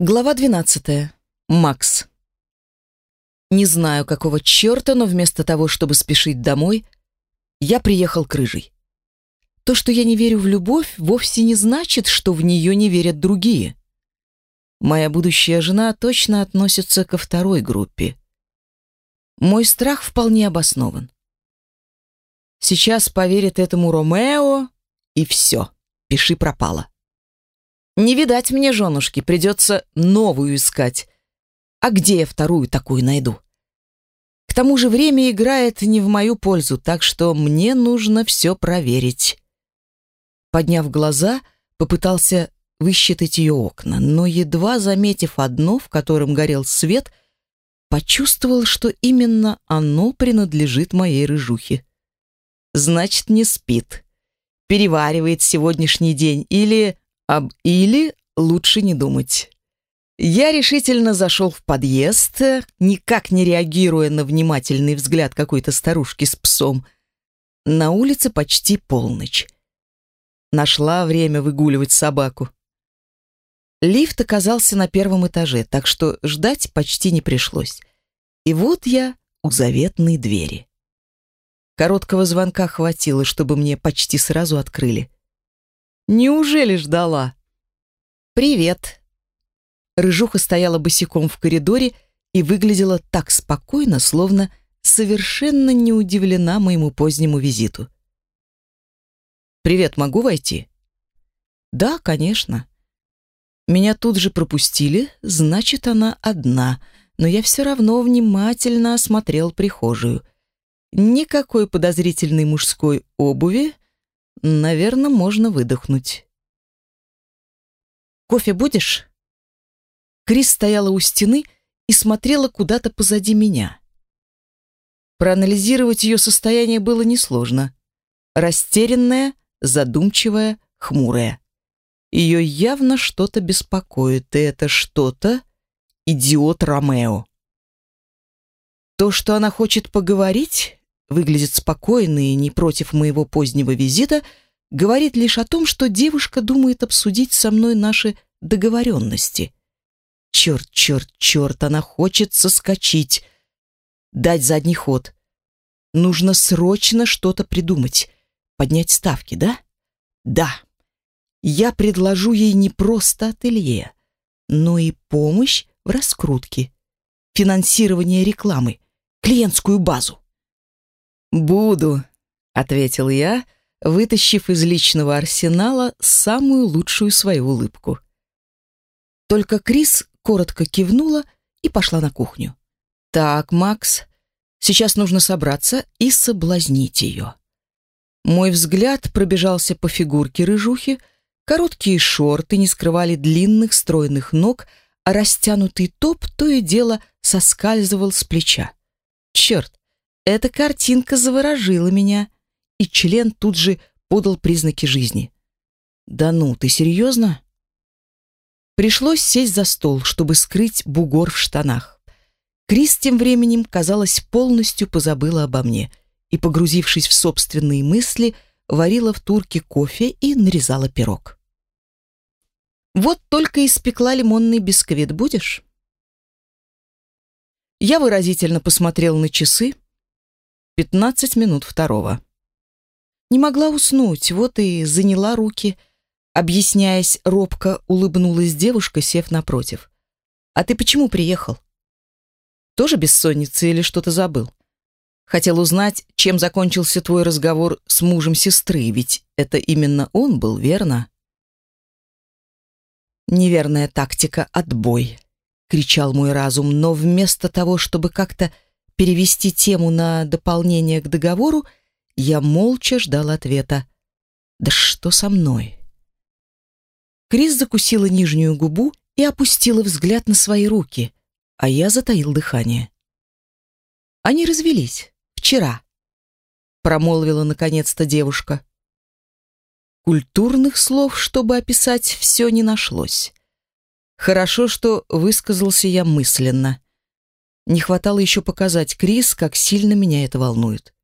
Глава 12. Макс. Не знаю, какого черта, но вместо того, чтобы спешить домой, я приехал к рыжей. То, что я не верю в любовь, вовсе не значит, что в нее не верят другие. Моя будущая жена точно относится ко второй группе. Мой страх вполне обоснован. Сейчас поверит этому Ромео, и все, пиши пропало. Не видать мне женушки, придется новую искать. А где я вторую такую найду? К тому же время играет не в мою пользу, так что мне нужно все проверить. Подняв глаза, попытался высчитать ее окна, но едва заметив одно, в котором горел свет, почувствовал, что именно оно принадлежит моей рыжухе. Значит, не спит. Переваривает сегодняшний день или об «или» лучше не думать. Я решительно зашел в подъезд, никак не реагируя на внимательный взгляд какой-то старушки с псом. На улице почти полночь. Нашла время выгуливать собаку. Лифт оказался на первом этаже, так что ждать почти не пришлось. И вот я у заветной двери. Короткого звонка хватило, чтобы мне почти сразу открыли. Неужели ждала? Привет. Рыжуха стояла босиком в коридоре и выглядела так спокойно, словно совершенно не удивлена моему позднему визиту. Привет, могу войти? Да, конечно. Меня тут же пропустили, значит, она одна, но я все равно внимательно осмотрел прихожую. Никакой подозрительной мужской обуви, Наверное, можно выдохнуть. «Кофе будешь?» Крис стояла у стены и смотрела куда-то позади меня. Проанализировать ее состояние было несложно. Растерянная, задумчивая, хмурая. Ее явно что-то беспокоит, и это что-то — идиот Ромео. То, что она хочет поговорить, выглядит спокойной и не против моего позднего визита, говорит лишь о том, что девушка думает обсудить со мной наши договоренности. Черт, черт, черт, она хочет соскочить, дать задний ход. Нужно срочно что-то придумать, поднять ставки, да? Да. Я предложу ей не просто ателье, но и помощь в раскрутке, финансирование рекламы, клиентскую базу. «Буду», — ответил я, вытащив из личного арсенала самую лучшую свою улыбку. Только Крис коротко кивнула и пошла на кухню. «Так, Макс, сейчас нужно собраться и соблазнить ее». Мой взгляд пробежался по фигурке рыжухи, короткие шорты не скрывали длинных стройных ног, а растянутый топ то и дело соскальзывал с плеча. Черт, эта картинка заворожила меня, и член тут же подал признаки жизни. «Да ну, ты серьезно?» Пришлось сесть за стол, чтобы скрыть бугор в штанах. Крис тем временем, казалось, полностью позабыла обо мне и, погрузившись в собственные мысли, варила в турке кофе и нарезала пирог. «Вот только испекла лимонный бисквит будешь?» Я выразительно посмотрел на часы, Пятнадцать минут второго. Не могла уснуть, вот и заняла руки. Объясняясь, робко улыбнулась девушка, сев напротив. «А ты почему приехал? Тоже бессонница или что-то забыл? Хотел узнать, чем закончился твой разговор с мужем сестры, ведь это именно он был, верно?» «Неверная тактика, отбой», — кричал мой разум, но вместо того, чтобы как-то перевести тему на дополнение к договору, я молча ждал ответа. «Да что со мной?» Крис закусила нижнюю губу и опустила взгляд на свои руки, а я затаил дыхание. «Они развелись. Вчера», — промолвила наконец-то девушка. Культурных слов, чтобы описать, все не нашлось. Хорошо, что высказался я мысленно — не хватало еще показать Крис, как сильно меня это волнует.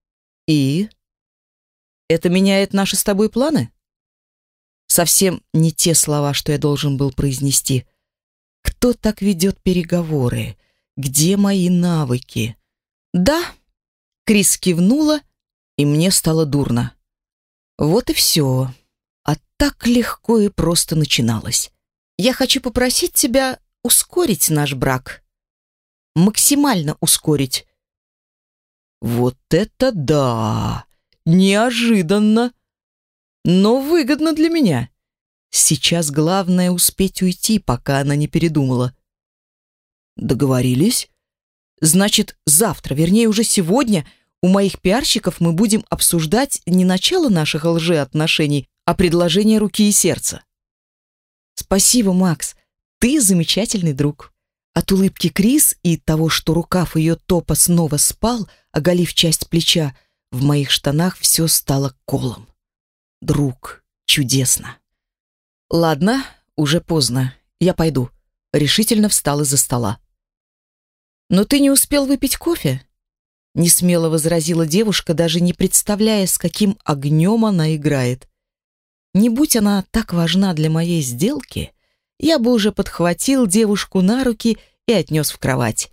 И? Это меняет наши с тобой планы? Совсем не те слова, что я должен был произнести. Кто так ведет переговоры? Где мои навыки? Да, Крис кивнула, и мне стало дурно. Вот и все. А так легко и просто начиналось. Я хочу попросить тебя ускорить наш брак. Максимально ускорить. Вот это да! Неожиданно! Но выгодно для меня. Сейчас главное успеть уйти, пока она не передумала. Договорились? Значит, завтра, вернее, уже сегодня у моих пиарщиков мы будем обсуждать не начало наших лжеотношений, а предложение руки и сердца. Спасибо, Макс. Ты замечательный друг. От улыбки Крис и того, что рукав ее топа снова спал, оголив часть плеча, в моих штанах все стало колом. Друг, чудесно. Ладно, уже поздно. Я пойду. Решительно встал из-за стола. Но ты не успел выпить кофе? Несмело возразила девушка, даже не представляя, с каким огнем она играет. Не будь она так важна для моей сделки, я бы уже подхватил девушку на руки и отнес в кровать.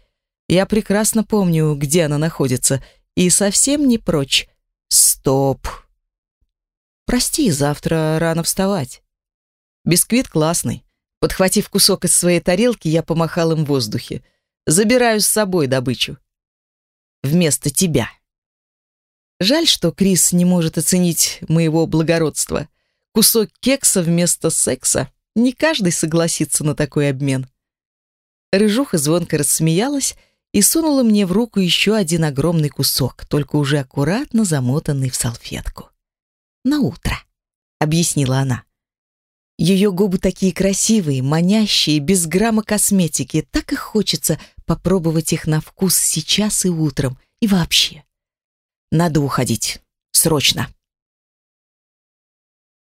Я прекрасно помню, где она находится, и совсем не прочь. Стоп. Прости, завтра рано вставать. Бисквит классный. Подхватив кусок из своей тарелки, я помахал им в воздухе. Забираю с собой добычу. Вместо тебя. Жаль, что Крис не может оценить моего благородства. Кусок кекса вместо секса. Не каждый согласится на такой обмен. Рыжуха звонко рассмеялась и сунула мне в руку еще один огромный кусок, только уже аккуратно замотанный в салфетку. «На утро», — объяснила она. Ее губы такие красивые, манящие, без грамма косметики. Так и хочется попробовать их на вкус сейчас и утром, и вообще. Надо уходить. Срочно.